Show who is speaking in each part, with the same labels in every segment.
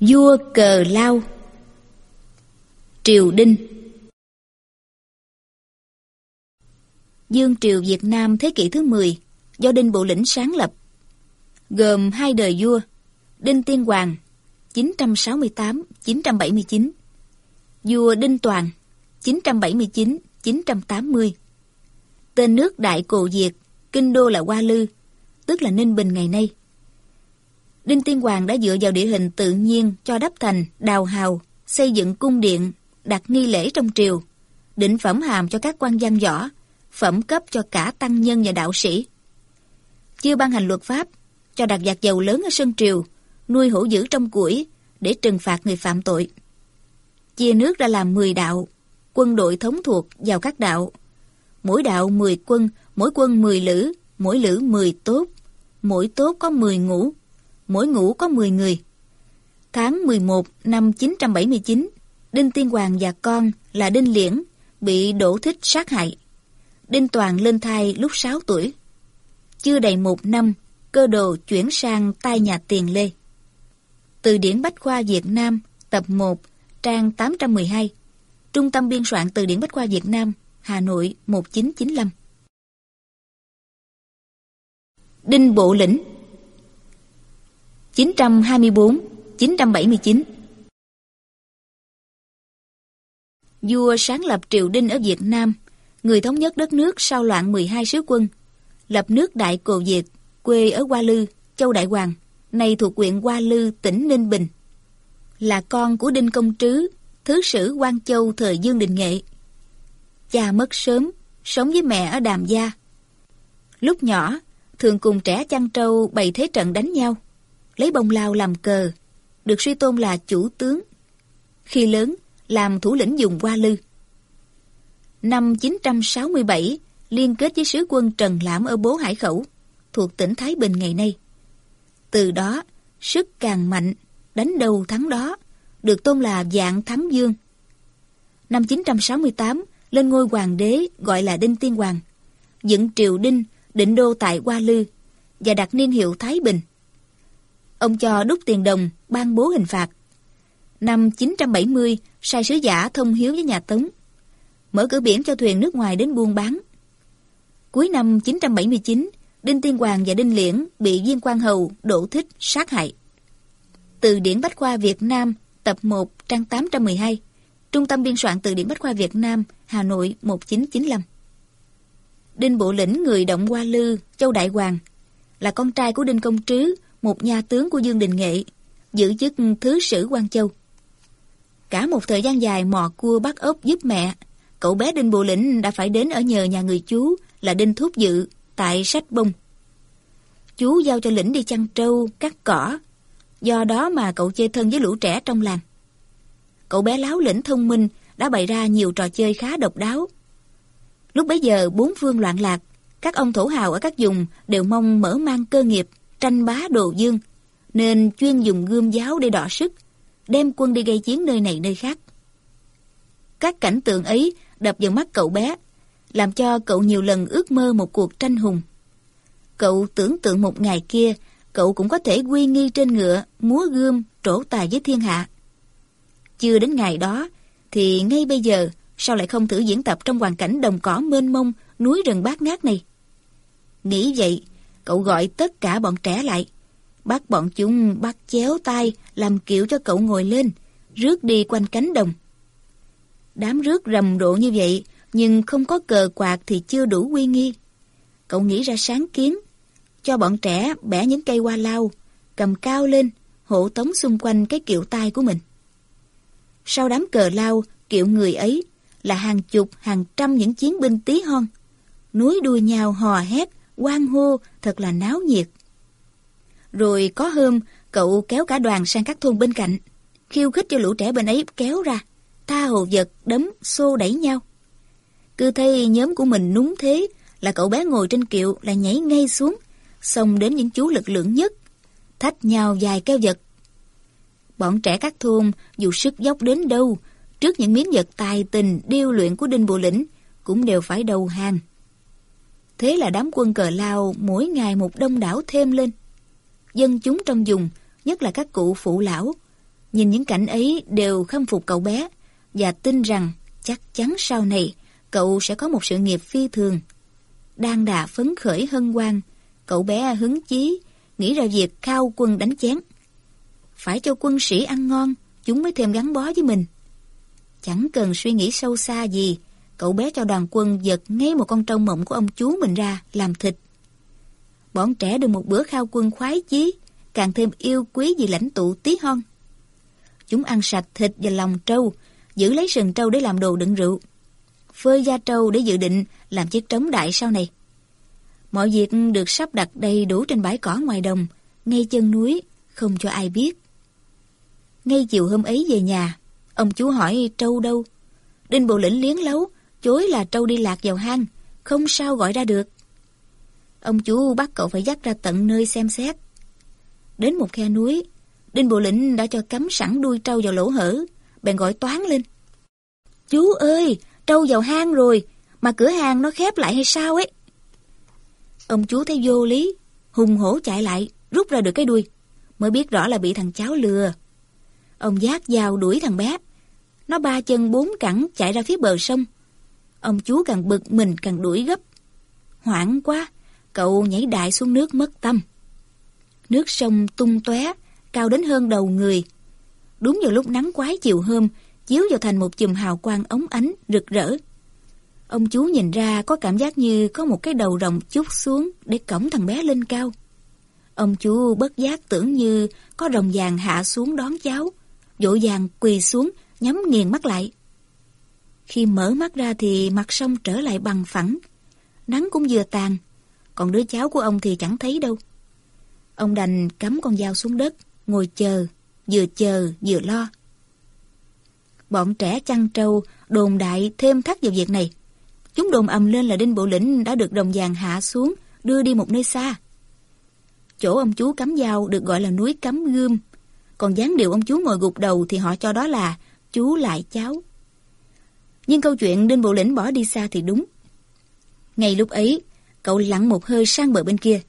Speaker 1: Vua cờ lao. Triều Đinh. Dương triều Việt Nam thế kỷ thứ 10 do Đinh Bộ Lĩnh sáng lập, gồm hai đời vua, Đinh Tiên Hoàng 968-979 vua Đinh Toàn 979-980 Tên nước Đại Cồ việt, Kinh đô là Hoa Lư, tức là Ninh Bình ngày nay. Đinh Tiên Hoàng đã dựa vào địa hình tự nhiên cho đắp thành, đào hào, xây dựng cung điện, đặt nghi lễ trong triều, định phẩm hàm cho các quan văn võ, phẩm cấp cho cả tăng nhân và đạo sĩ. Chưa ban hành luật pháp, cho đặt giặc dầu lớn ở sân triều, nuôi hổ dữ trong củi để trừng phạt người phạm tội. Chia nước ra làm 10 đạo, quân đội thống thuộc vào các đạo. Mỗi đạo 10 quân, mỗi quân 10 lữ, mỗi lữ 10 tốt, mỗi tốt có 10 ngũ, mỗi ngũ có 10 người. Tháng 11 năm 979, Đinh Tiên Hoàng và con là Đinh Liễn bị đổ thích sát hại. Đinh Toàn lên thai lúc 6 tuổi. Chưa đầy một năm, cơ đồ chuyển sang tay nhà tiền Lê. Từ điển Bách Khoa Việt Nam, tập 1, trang 812. Trung tâm biên soạn từ điển Bách Khoa Việt Nam, Hà Nội 1995. Đinh Bộ Lĩnh 924-979 Vua sáng lập triều Đinh ở Việt Nam, người thống nhất đất nước sau loạn 12 sứ quân, lập nước Đại Cồ Việt, quê ở Hoa Lư, Châu Đại Hoàng, nay thuộc huyện Hoa Lư, tỉnh Ninh Bình. Là con của Đinh Công Trứ, Thứ sử Quan Châu thời Dương Đình Nghệ. Cha mất sớm, sống với mẹ ở Đàm Gia. Lúc nhỏ, thường cùng trẻ chăn trâu bày thế trận đánh nhau lấy bông lao làm cờ, được suy tôn là chủ tướng. Khi lớn, làm thủ lĩnh dùng Hoa Lư. Năm 967, liên kết với sứ quân Trần Lãm ở Bố Hải Khẩu, thuộc tỉnh Thái Bình ngày nay. Từ đó, sức càng mạnh, đánh đầu thắng đó, được tôn là Dạng Thắng Dương. Năm 968, lên ngôi hoàng đế gọi là Đinh Tiên Hoàng, dựng triều Đinh, định đô tại Hoa Lư, và đặt niên hiệu Thái Bình. Ông cho đúc tiền đồng, ban bố hình phạt. Năm 970, sai sứ giả thông hiếu với nhà Tống. Mở cửa biển cho thuyền nước ngoài đến buôn bán. Cuối năm 979, Đinh Tiên Hoàng và Đinh Liễn bị Viên Quang Hầu đổ thích sát hại. Từ điển Bách Khoa Việt Nam, tập 1, trang 812. Trung tâm biên soạn từ điển Bách Khoa Việt Nam, Hà Nội 1995. Đinh Bộ Lĩnh người Động Hoa Lư, Châu Đại Hoàng, là con trai của Đinh Công Trứ, một nhà tướng của Dương Đình Nghệ, giữ chức Thứ sử quan Châu. Cả một thời gian dài mò cua bắt ốc giúp mẹ, cậu bé Đinh Bộ Lĩnh đã phải đến ở nhờ nhà người chú là Đinh Thúc Dự tại Sách Bông. Chú giao cho Lĩnh đi chăn trâu, cắt cỏ, do đó mà cậu chơi thân với lũ trẻ trong làng. Cậu bé láo lĩnh thông minh đã bày ra nhiều trò chơi khá độc đáo. Lúc bấy giờ bốn phương loạn lạc, các ông thổ hào ở các vùng đều mong mở mang cơ nghiệp tranh bá đồ dương, nên chuyên dùng gươm giáo để đọ sức, đem quân đi gây chiến nơi này nơi khác. Các cảnh tượng ấy đập vào mắt cậu bé, làm cho cậu nhiều lần ước mơ một cuộc tranh hùng. Cậu tưởng tượng một ngày kia, cậu cũng có thể quy nghi trên ngựa, múa gươm, trổ tài với thiên hạ. Chưa đến ngày đó, thì ngay bây giờ, sao lại không thử diễn tập trong hoàn cảnh đồng cỏ mênh mông, núi rừng bát ngát này? Nghĩ vậy, Cậu gọi tất cả bọn trẻ lại. Bắt bọn chúng bắt chéo tay, làm kiểu cho cậu ngồi lên, rước đi quanh cánh đồng. Đám rước rầm rộ như vậy, nhưng không có cờ quạt thì chưa đủ uy nghi. Cậu nghĩ ra sáng kiến, cho bọn trẻ bẻ những cây hoa lau cầm cao lên, hộ tống xung quanh cái kiệu tai của mình. Sau đám cờ lao, kiệu người ấy là hàng chục, hàng trăm những chiến binh tí hon. Núi đuôi nhau hò hét, Quang hô thật là náo nhiệt. Rồi có hôm, cậu kéo cả đoàn sang các thôn bên cạnh, khiêu khích cho lũ trẻ bên ấy kéo ra, tha hồ vật, đấm, xô đẩy nhau. Cứ thấy nhóm của mình núng thế, là cậu bé ngồi trên kiệu là nhảy ngay xuống, xông đến những chú lực lượng nhất, thách nhau dài keo vật. Bọn trẻ các thôn, dù sức dốc đến đâu, trước những miếng vật tài tình, điêu luyện của Đinh Bộ Lĩnh, cũng đều phải đầu hàng. Thế là đám quân cờ lao mỗi ngày một đông đảo thêm lên. Dân chúng trong vùng, nhất là các cụ phụ lão, Nhìn những cảnh ấy đều khâm phục cậu bé và tin rằng chắc chắn sau này cậu sẽ có một sự nghiệp phi thường. Đang đà phấn khởi hân hoan, cậu bé hứng chí, nghĩ ra việc khao quân đánh chén. Phải cho quân sĩ ăn ngon, chúng mới thêm gắn bó với mình. Chẳng cần suy nghĩ sâu xa gì, cậu bé cho đoàn quân giật ngay một con trâu mộng của ông chú mình ra làm thịt. Bọn trẻ được một bữa khao quân khoái chí, càng thêm yêu quý vì lãnh tụ tí hon. Chúng ăn sạch thịt và lòng trâu, giữ lấy sừng trâu để làm đồ đựng rượu. Phơi da trâu để dự định làm chiếc trống đại sau này. Mọi việc được sắp đặt đầy đủ trên bãi cỏ ngoài đồng, ngay chân núi, không cho ai biết. Ngay chiều hôm ấy về nhà, ông chú hỏi trâu đâu. Đinh bộ lĩnh liếng lấu, chối là trâu đi lạc vào hang, không sao gọi ra được. Ông chú bắt cậu phải dắt ra tận nơi xem xét. Đến một khe núi, Đinh Bộ Lĩnh đã cho cắm sẵn đuôi trâu vào lỗ hở, bèn gọi toán lên. Chú ơi, trâu vào hang rồi, mà cửa hàng nó khép lại hay sao ấy? Ông chú thấy vô lý, hùng hổ chạy lại, rút ra được cái đuôi, mới biết rõ là bị thằng cháu lừa. Ông giác dao đuổi thằng bé. Nó ba chân bốn cẳng chạy ra phía bờ sông. Ông chú càng bực mình càng đuổi gấp. Hoảng quá, cậu nhảy đại xuống nước mất tâm. Nước sông tung tóe cao đến hơn đầu người. Đúng vào lúc nắng quái chiều hôm, chiếu vào thành một chùm hào quang ống ánh, rực rỡ. Ông chú nhìn ra có cảm giác như có một cái đầu rồng chút xuống để cổng thằng bé lên cao. Ông chú bất giác tưởng như có rồng vàng hạ xuống đón cháu, vội vàng quỳ xuống, nhắm nghiền mắt lại. Khi mở mắt ra thì mặt sông trở lại bằng phẳng, nắng cũng vừa tàn, còn đứa cháu của ông thì chẳng thấy đâu. Ông đành cắm con dao xuống đất, ngồi chờ, vừa chờ vừa lo. Bọn trẻ chăn trâu đồn đại thêm thắt vào việc này. Chúng đồn ầm lên là Đinh Bộ Lĩnh đã được đồng vàng hạ xuống, đưa đi một nơi xa. Chỗ ông chú cắm dao được gọi là núi cắm gươm, còn dáng điệu ông chú ngồi gục đầu thì họ cho đó là chú lại cháu. Nhưng câu chuyện Đinh Bộ Lĩnh bỏ đi xa thì đúng. Ngay lúc ấy, cậu lặn một hơi sang bờ bên kia,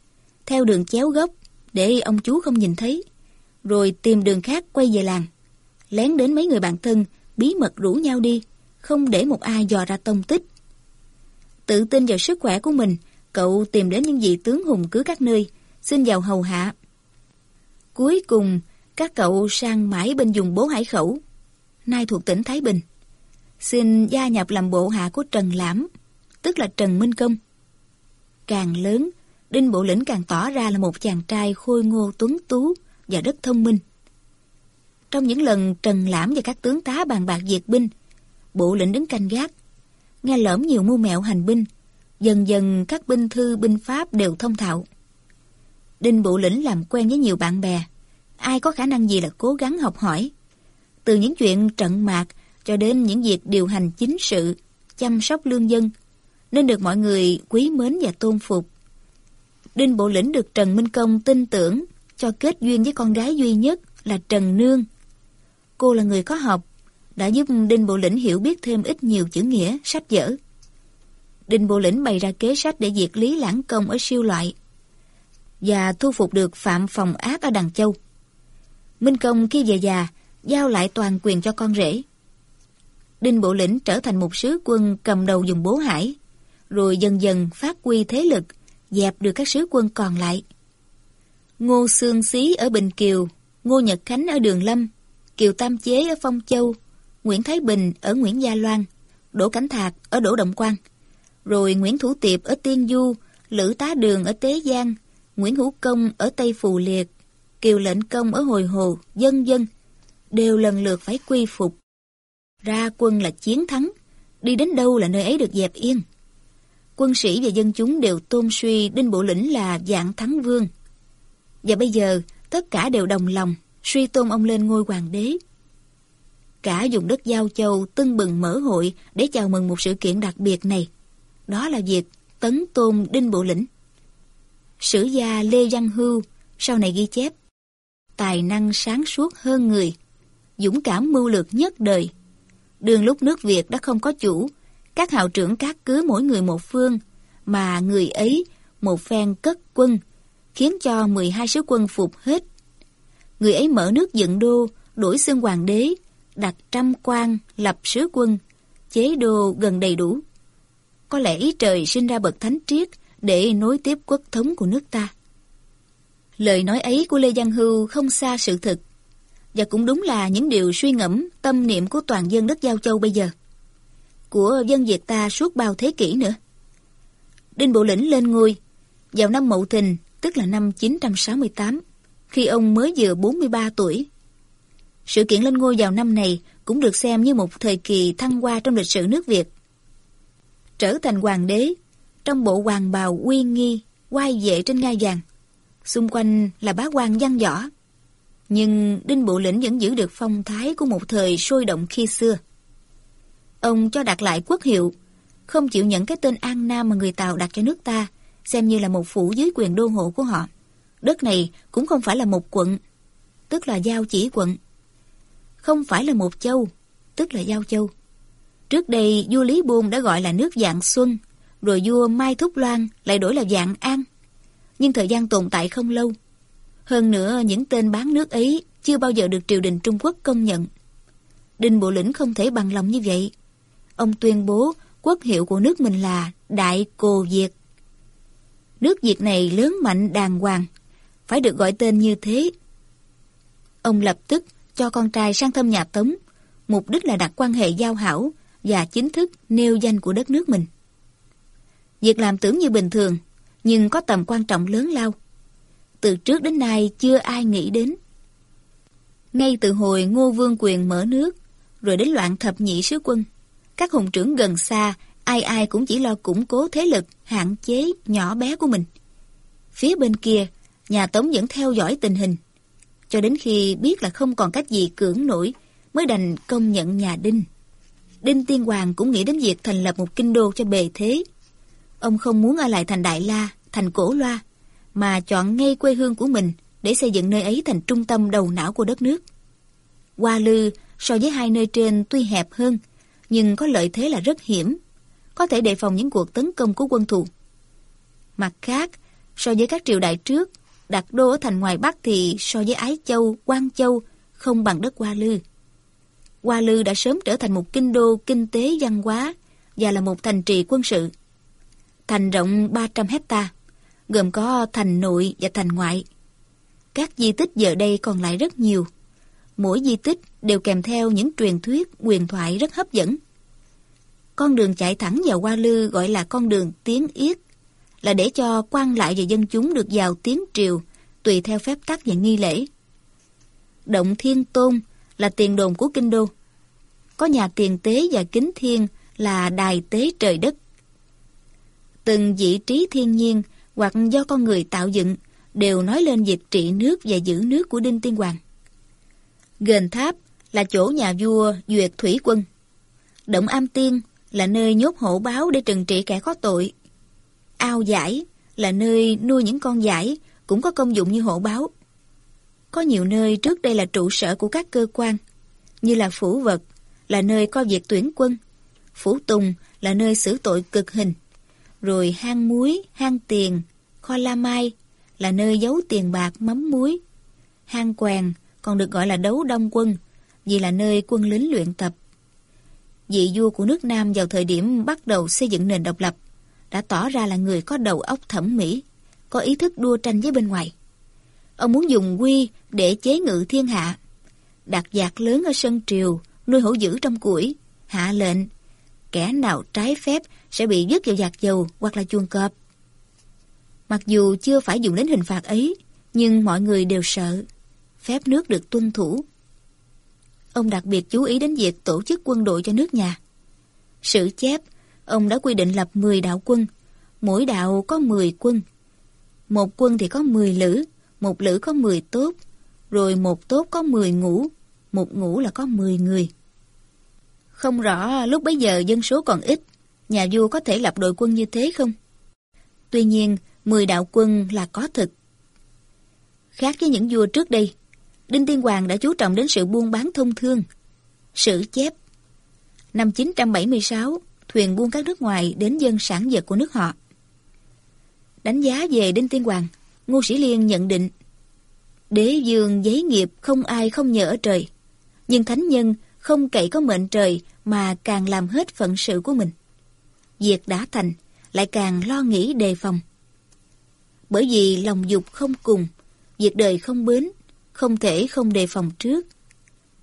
Speaker 1: theo đường chéo gốc, để ông chú không nhìn thấy rồi tìm đường khác quay về làng. Lén đến mấy người bạn thân, bí mật rủ nhau đi, không để một ai dò ra tông tích. Tự tin vào sức khỏe của mình, cậu tìm đến những vị tướng hùng cứ các nơi, xin vào hầu hạ. Cuối cùng, các cậu sang mãi bên vùng bố hải khẩu, nay thuộc tỉnh Thái Bình. Xin gia nhập làm bộ hạ của Trần Lãm, tức là Trần Minh Công. Càng lớn, Đinh Bộ Lĩnh càng tỏ ra là một chàng trai khôi ngô tuấn tú, và rất thông minh. Trong những lần Trần Lãm và các tướng tá bàn bạc diệt binh, bộ lĩnh đứng canh gác, nghe lỡm nhiều mưu mẹo hành binh, dần dần các binh thư binh pháp đều thông thạo. Đinh bộ lĩnh làm quen với nhiều bạn bè, ai có khả năng gì là cố gắng học hỏi. Từ những chuyện trận mạc cho đến những việc điều hành chính sự, chăm sóc lương dân, nên được mọi người quý mến và tôn phục. Đinh Bộ Lĩnh được Trần Minh Công tin tưởng cho kết duyên với con gái duy nhất là Trần Nương. Cô là người có học, đã giúp Đinh Bộ Lĩnh hiểu biết thêm ít nhiều chữ nghĩa, sách vở. Đinh Bộ Lĩnh bày ra kế sách để diệt Lý Lãng Công ở siêu loại và thu phục được Phạm Phòng Ác ở Đằng Châu. Minh Công khi về già, giao lại toàn quyền cho con rể. Đinh Bộ Lĩnh trở thành một sứ quân cầm đầu dùng bố hải, rồi dần dần phát huy thế lực, dẹp được các sứ quân còn lại. Ngô Sương Xí ở Bình Kiều, Ngô Nhật Khánh ở Đường Lâm, Kiều Tam Chế ở Phong Châu, Nguyễn Thái Bình ở Nguyễn Gia Loan, Đỗ Cảnh Thạc ở Đỗ Động Quan, rồi Nguyễn Thủ Tiệp ở Tiên Du, Lữ Tá Đường ở Tế Giang, Nguyễn Hữu Công ở Tây Phù Liệt, Kiều Lệnh Công ở Hồi Hồ, dân dân, đều lần lượt phải quy phục. Ra quân là chiến thắng, đi đến đâu là nơi ấy được dẹp yên. Quân sĩ và dân chúng đều tôn suy Đinh Bộ Lĩnh là dạng thắng vương. Và bây giờ, tất cả đều đồng lòng, suy tôn ông lên ngôi hoàng đế. Cả dùng đất Giao Châu tưng bừng mở hội để chào mừng một sự kiện đặc biệt này. Đó là việc tấn tôn Đinh Bộ Lĩnh. Sử gia Lê Văn Hưu sau này ghi chép Tài năng sáng suốt hơn người, dũng cảm mưu lược nhất đời đương lúc nước Việt đã không có chủ, các hào trưởng các cứ mỗi người một phương, mà người ấy một phen cất quân khiến cho 12 sứ quân phục hết. Người ấy mở nước dựng đô, đổi xương hoàng đế, đặt trăm quan, lập sứ quân, chế đô gần đầy đủ. Có lẽ ý trời sinh ra bậc thánh triết để nối tiếp quốc thống của nước ta. Lời nói ấy của Lê Giang Hưu không xa sự thật và cũng đúng là những điều suy ngẫm, tâm niệm của toàn dân đất Giao Châu bây giờ. Của dân Việt ta suốt bao thế kỷ nữa. Đinh Bộ Lĩnh lên ngôi vào năm Mậu Thìn, tức là năm 968, khi ông mới vừa 43 tuổi. Sự kiện lên ngôi vào năm này cũng được xem như một thời kỳ thăng hoa trong lịch sử nước Việt. Trở thành hoàng đế, trong bộ hoàng bào uy nghi, quay vệ trên ngai vàng. Xung quanh là bá quan văn võ. Nhưng Đinh Bộ Lĩnh vẫn giữ được phong thái của một thời sôi động khi xưa. Ông cho đặt lại quốc hiệu, không chịu nhận cái tên An Nam mà người Tàu đặt cho nước ta, xem như là một phủ dưới quyền đô hộ của họ. Đất này cũng không phải là một quận, tức là giao chỉ quận. Không phải là một châu, tức là giao châu. Trước đây vua Lý Buôn đã gọi là nước Dạng Xuân, rồi vua Mai Thúc Loan lại đổi là Dạng An. Nhưng thời gian tồn tại không lâu. Hơn nữa những tên bán nước ấy chưa bao giờ được triều đình Trung Quốc công nhận. Đinh Bộ Lĩnh không thể bằng lòng như vậy. Ông tuyên bố quốc hiệu của nước mình là Đại Cồ Việt. Nước Việt này lớn mạnh đàng hoàng, phải được gọi tên như thế. Ông lập tức cho con trai sang thăm nhà Tống, mục đích là đặt quan hệ giao hảo và chính thức nêu danh của đất nước mình. Việc làm tưởng như bình thường, nhưng có tầm quan trọng lớn lao. Từ trước đến nay chưa ai nghĩ đến. Ngay từ hồi Ngô Vương Quyền mở nước, rồi đến loạn thập nhị sứ quân, các hùng trưởng gần xa, ai ai cũng chỉ lo củng cố thế lực, hạn chế, nhỏ bé của mình. Phía bên kia, nhà Tống vẫn theo dõi tình hình, cho đến khi biết là không còn cách gì cưỡng nổi, mới đành công nhận nhà Đinh. Đinh Tiên Hoàng cũng nghĩ đến việc thành lập một kinh đô cho bề thế. Ông không muốn ở lại thành Đại La, thành Cổ Loa, mà chọn ngay quê hương của mình để xây dựng nơi ấy thành trung tâm đầu não của đất nước. Hoa Lư so với hai nơi trên tuy hẹp hơn, nhưng có lợi thế là rất hiểm, có thể đề phòng những cuộc tấn công của quân thù. Mặt khác, so với các triều đại trước, đặt đô ở thành ngoài Bắc thì so với Ái Châu, Quang Châu không bằng đất Hoa Lư. Hoa Lư đã sớm trở thành một kinh đô kinh tế văn hóa và là một thành trì quân sự. Thành rộng 300 hecta, gồm có thành nội và thành ngoại. Các di tích giờ đây còn lại rất nhiều. Mỗi di tích đều kèm theo những truyền thuyết, quyền thoại rất hấp dẫn. Con đường chạy thẳng vào Hoa Lư gọi là con đường Tiến Yết, là để cho quan lại và dân chúng được vào tiến triều, tùy theo phép tắc và nghi lễ. Động Thiên Tôn là tiền đồn của kinh đô. Có nhà tiền tế và kính thiên là đài tế trời đất. Từng vị trí thiên nhiên hoặc do con người tạo dựng đều nói lên việc trị nước và giữ nước của Đinh Tiên Hoàng. Gền Tháp là chỗ nhà vua duyệt thủy quân. Động Am Tiên là nơi nhốt hổ báo để trừng trị kẻ có tội. Ao giải là nơi nuôi những con giải cũng có công dụng như hổ báo. Có nhiều nơi trước đây là trụ sở của các cơ quan, như là phủ vật, là nơi có việc tuyển quân, phủ tùng là nơi xử tội cực hình, rồi hang muối, hang tiền, kho la mai là nơi giấu tiền bạc mắm muối, hang quèn còn được gọi là đấu đông quân vì là nơi quân lính luyện tập. Vị vua của nước Nam vào thời điểm bắt đầu xây dựng nền độc lập đã tỏ ra là người có đầu óc thẩm mỹ, có ý thức đua tranh với bên ngoài. Ông muốn dùng quy để chế ngự thiên hạ, đặt giặc lớn ở sân triều, nuôi hổ dữ trong củi, hạ lệnh, kẻ nào trái phép sẽ bị dứt vào giặc dầu hoặc là chuồng cọp. Mặc dù chưa phải dùng đến hình phạt ấy, nhưng mọi người đều sợ, phép nước được tuân thủ. Ông đặc biệt chú ý đến việc tổ chức quân đội cho nước nhà. Sử chép, ông đã quy định lập 10 đạo quân, mỗi đạo có 10 quân. Một quân thì có 10 lữ, một lữ có 10 tốt, rồi một tốt có 10 ngũ, một ngũ là có 10 người. Không rõ lúc bấy giờ dân số còn ít, nhà vua có thể lập đội quân như thế không? Tuy nhiên, 10 đạo quân là có thực. Khác với những vua trước đây, Đinh Tiên Hoàng đã chú trọng đến sự buôn bán thông thương. Sử chép Năm 976, thuyền buôn các nước ngoài đến dân sản vật của nước họ. Đánh giá về Đinh Tiên Hoàng, Ngô Sĩ Liên nhận định Đế dương giấy nghiệp không ai không nhờ ở trời, Nhưng thánh nhân không cậy có mệnh trời mà càng làm hết phận sự của mình. Việc đã thành, lại càng lo nghĩ đề phòng. Bởi vì lòng dục không cùng, việc đời không bến, không thể không đề phòng trước.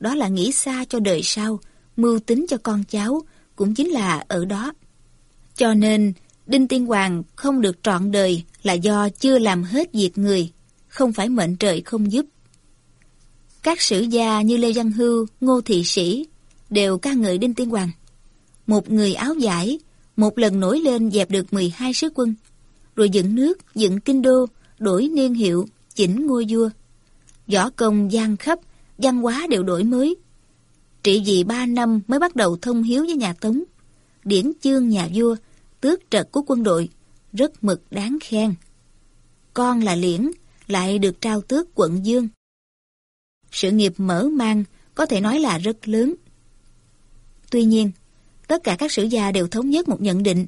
Speaker 1: Đó là nghĩ xa cho đời sau, mưu tính cho con cháu, cũng chính là ở đó. Cho nên, Đinh Tiên Hoàng không được trọn đời là do chưa làm hết việc người, không phải mệnh trời không giúp. Các sử gia như Lê Văn Hưu, Ngô Thị Sĩ đều ca ngợi Đinh Tiên Hoàng. Một người áo giải, một lần nổi lên dẹp được 12 sứ quân, rồi dựng nước, dựng kinh đô, đổi niên hiệu, chỉnh ngôi vua. Võ công gian khắp, văn hóa đều đổi mới. Trị vì ba năm mới bắt đầu thông hiếu với nhà Tống. Điển chương nhà vua, tước trật của quân đội, rất mực đáng khen. Con là Liễn, lại được trao tước quận Dương. Sự nghiệp mở mang có thể nói là rất lớn. Tuy nhiên, tất cả các sử gia đều thống nhất một nhận định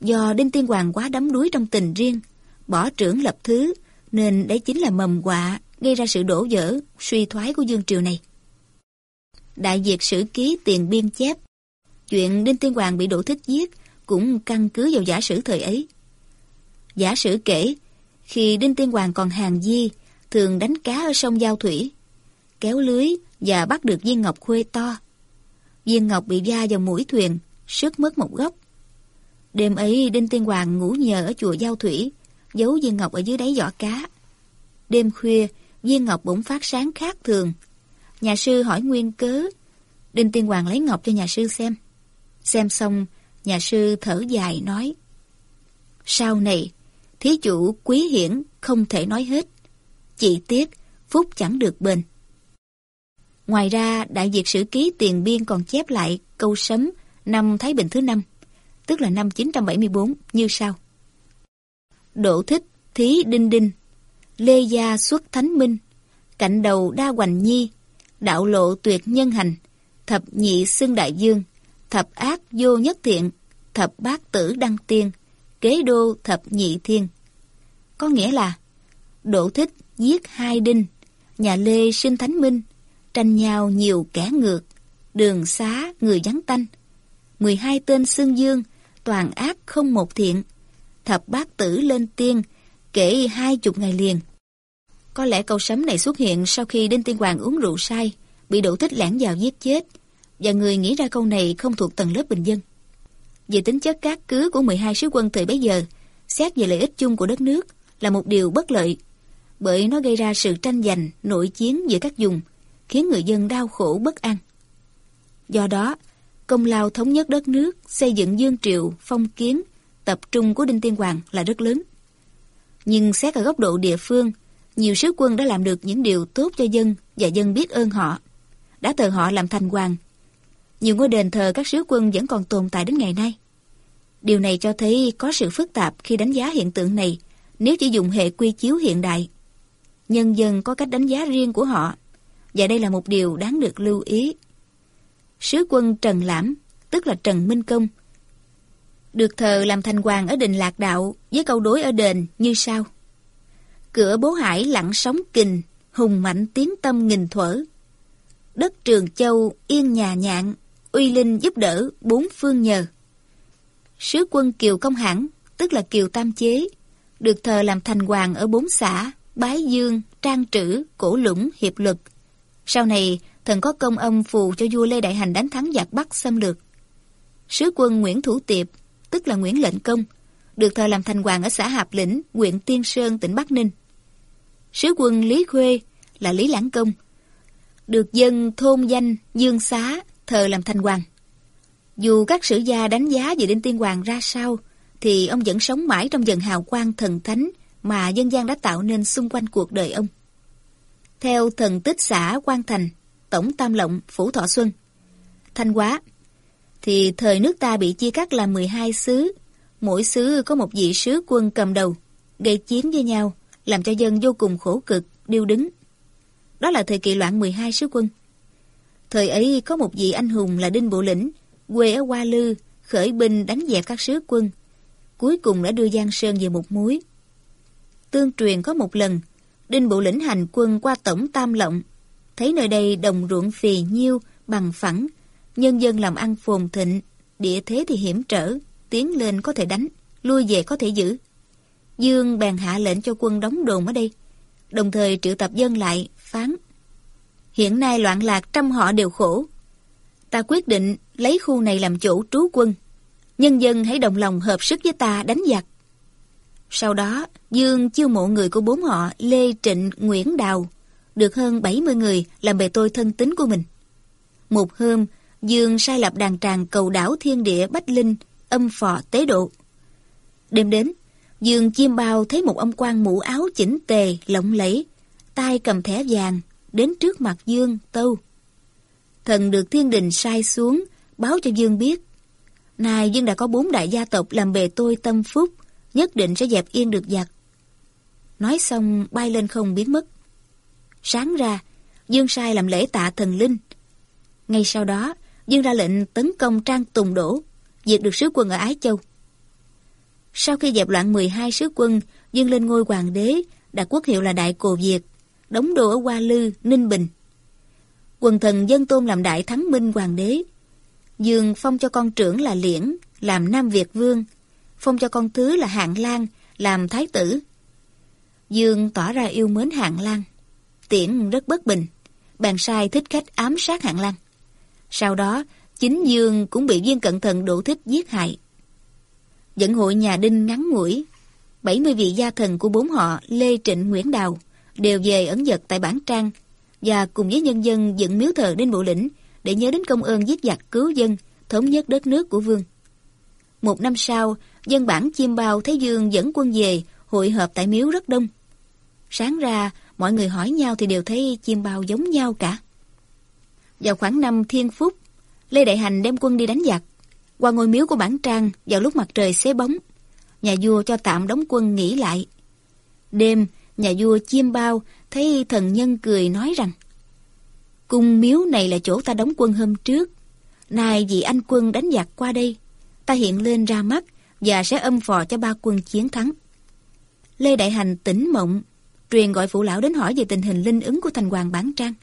Speaker 1: do Đinh Tiên Hoàng quá đắm đuối trong tình riêng, bỏ trưởng lập thứ, nên đấy chính là mầm họa gây ra sự đổ vỡ, suy thoái của Dương Triều này. Đại Việt Sử Ký Tiền Biên chép Chuyện Đinh Tiên Hoàng bị đổ thích giết cũng căn cứ vào giả sử thời ấy. Giả sử kể, khi Đinh Tiên Hoàng còn hàng di, thường đánh cá ở sông Giao Thủy, kéo lưới và bắt được viên ngọc khuê to. Viên ngọc bị va vào mũi thuyền, sức mất một góc. Đêm ấy Đinh Tiên Hoàng ngủ nhờ ở chùa Giao Thủy, giấu viên ngọc ở dưới đáy giỏ cá. Đêm khuya, viên ngọc bỗng phát sáng khác thường. Nhà sư hỏi nguyên cớ. Đinh Tiên Hoàng lấy ngọc cho nhà sư xem. Xem xong, nhà sư thở dài nói. Sau này, thí chủ quý hiển không thể nói hết. Chỉ tiếc, phúc chẳng được bền. Ngoài ra, Đại Việt Sử Ký Tiền Biên còn chép lại câu sấm năm Thái Bình thứ năm, tức là năm 974 như sau. Đỗ thích, thí đinh đinh, lê gia xuất thánh minh, cạnh đầu đa hoành nhi, đạo lộ tuyệt nhân hành, thập nhị xưng đại dương, thập ác vô nhất thiện, thập bát tử đăng tiên, kế đô thập nhị thiên. Có nghĩa là, Đỗ thích giết hai đinh, nhà Lê sinh thánh minh, tranh nhau nhiều kẻ ngược, đường xá người vắng tanh. 12 tên xương dương, toàn ác không một thiện. Thập bát tử lên tiên, kể hai chục ngày liền. Có lẽ câu sấm này xuất hiện sau khi Đinh Tiên Hoàng uống rượu say, bị đổ thích lãng vào giết chết, và người nghĩ ra câu này không thuộc tầng lớp bình dân. Về tính chất cát cứ của 12 sứ quân thời bấy giờ, xét về lợi ích chung của đất nước là một điều bất lợi, bởi nó gây ra sự tranh giành, nội chiến giữa các vùng, khiến người dân đau khổ bất an. Do đó, công lao thống nhất đất nước, xây dựng dương triệu, phong kiến, tập trung của Đinh Tiên Hoàng là rất lớn. Nhưng xét ở góc độ địa phương, nhiều sứ quân đã làm được những điều tốt cho dân và dân biết ơn họ, đã thờ họ làm thành hoàng. Nhiều ngôi đền thờ các sứ quân vẫn còn tồn tại đến ngày nay. Điều này cho thấy có sự phức tạp khi đánh giá hiện tượng này nếu chỉ dùng hệ quy chiếu hiện đại. Nhân dân có cách đánh giá riêng của họ và đây là một điều đáng được lưu ý. Sứ quân Trần Lãm, tức là Trần Minh Công, được thờ làm thành hoàng ở đình Lạc Đạo với câu đối ở đền như sau. Cửa bố hải lặng sóng kình, hùng mạnh tiếng tâm nghìn thuở. Đất Trường Châu yên nhà nhạn, uy linh giúp đỡ bốn phương nhờ. Sứ quân Kiều Công Hãn, tức là Kiều Tam Chế, được thờ làm thành hoàng ở bốn xã Bái Dương, Trang Trữ, Cổ Lũng, Hiệp Lực, sau này, thần có công âm phù cho vua Lê Đại Hành đánh thắng giặc Bắc xâm lược. Sứ quân Nguyễn Thủ Tiệp, tức là Nguyễn Lệnh Công, được thờ làm thành hoàng ở xã Hạp Lĩnh, huyện Tiên Sơn, tỉnh Bắc Ninh. Sứ quân Lý Khuê là Lý Lãng Công, được dân thôn danh Dương Xá thờ làm thành hoàng. Dù các sử gia đánh giá về Đinh Tiên Hoàng ra sao, thì ông vẫn sống mãi trong dần hào quang thần thánh mà dân gian đã tạo nên xung quanh cuộc đời ông. Theo thần tích xã Quan Thành, Tổng Tam Lộng, Phủ Thọ Xuân, Thanh Hóa, thì thời nước ta bị chia cắt làm 12 xứ, mỗi xứ có một vị sứ quân cầm đầu, gây chiến với nhau, làm cho dân vô cùng khổ cực, điêu đứng. Đó là thời kỳ loạn 12 sứ quân. Thời ấy có một vị anh hùng là Đinh Bộ Lĩnh, quê ở Hoa Lư, khởi binh đánh dẹp các sứ quân, cuối cùng đã đưa Giang Sơn về một mối. Tương truyền có một lần, Đinh Bộ lĩnh hành quân qua tổng Tam Lộng, Thấy nơi đây đồng ruộng phì nhiêu, bằng phẳng, nhân dân làm ăn phồn thịnh, địa thế thì hiểm trở, tiến lên có thể đánh, lui về có thể giữ. Dương bèn hạ lệnh cho quân đóng đồn ở đây, đồng thời triệu tập dân lại, phán. Hiện nay loạn lạc trăm họ đều khổ. Ta quyết định lấy khu này làm chỗ trú quân. Nhân dân hãy đồng lòng hợp sức với ta đánh giặc. Sau đó, Dương chiêu mộ người của bốn họ Lê Trịnh Nguyễn Đào, được hơn 70 người làm bề tôi thân tín của mình. Một hôm, Dương sai lập đàn tràng cầu đảo thiên địa Bách Linh, âm phò tế độ. Đêm đến, Dương chiêm bao thấy một ông quan mũ áo chỉnh tề, lộng lẫy, tay cầm thẻ vàng, đến trước mặt Dương, tâu. Thần được thiên đình sai xuống, báo cho Dương biết. Này Dương đã có bốn đại gia tộc làm bề tôi tâm phúc, nhất định sẽ dẹp yên được giặc. Nói xong bay lên không biến mất. Sáng ra, Dương sai làm lễ tạ thần linh. Ngay sau đó, Dương ra lệnh tấn công Trang Tùng Đổ, diệt được sứ quân ở Ái Châu. Sau khi dẹp loạn 12 sứ quân, Dương lên ngôi hoàng đế, đặt quốc hiệu là Đại Cồ Việt, đóng đô ở Hoa Lư, Ninh Bình. Quần thần dân tôn làm Đại Thắng Minh hoàng đế. Dương phong cho con trưởng là Liễn, làm Nam Việt Vương, phong cho con thứ là Hạng Lan, làm Thái tử. Dương tỏ ra yêu mến Hạng Lan. Tiễn rất bất bình, bàn sai thích khách ám sát Hạng Lan. Sau đó, chính Dương cũng bị viên cận thần đổ thích giết hại. Dẫn hội nhà Đinh ngắn ngủi, 70 vị gia thần của bốn họ Lê Trịnh Nguyễn Đào đều về ẩn dật tại Bản Trang và cùng với nhân dân dựng miếu thờ đến Bộ Lĩnh để nhớ đến công ơn giết giặc cứu dân, thống nhất đất nước của vương. Một năm sau, dân bản Chiêm Bao thế Dương dẫn quân về, hội hợp tại miếu rất đông. Sáng ra, mọi người hỏi nhau thì đều thấy Chiêm Bao giống nhau cả. Vào khoảng năm Thiên Phúc, Lê Đại Hành đem quân đi đánh giặc. Qua ngôi miếu của bản trang vào lúc mặt trời xế bóng, nhà vua cho tạm đóng quân nghỉ lại. Đêm, nhà vua Chiêm Bao thấy thần nhân cười nói rằng Cung miếu này là chỗ ta đóng quân hôm trước. Nay vì anh quân đánh giặc qua đây, ta hiện lên ra mắt và sẽ âm phò cho ba quân chiến thắng. Lê Đại Hành tỉnh mộng, truyền gọi phụ lão đến hỏi về tình hình linh ứng của thành hoàng bản trang.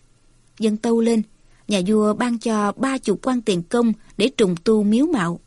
Speaker 1: Dân tâu lên, nhà vua ban cho ba chục quan tiền công để trùng tu miếu mạo.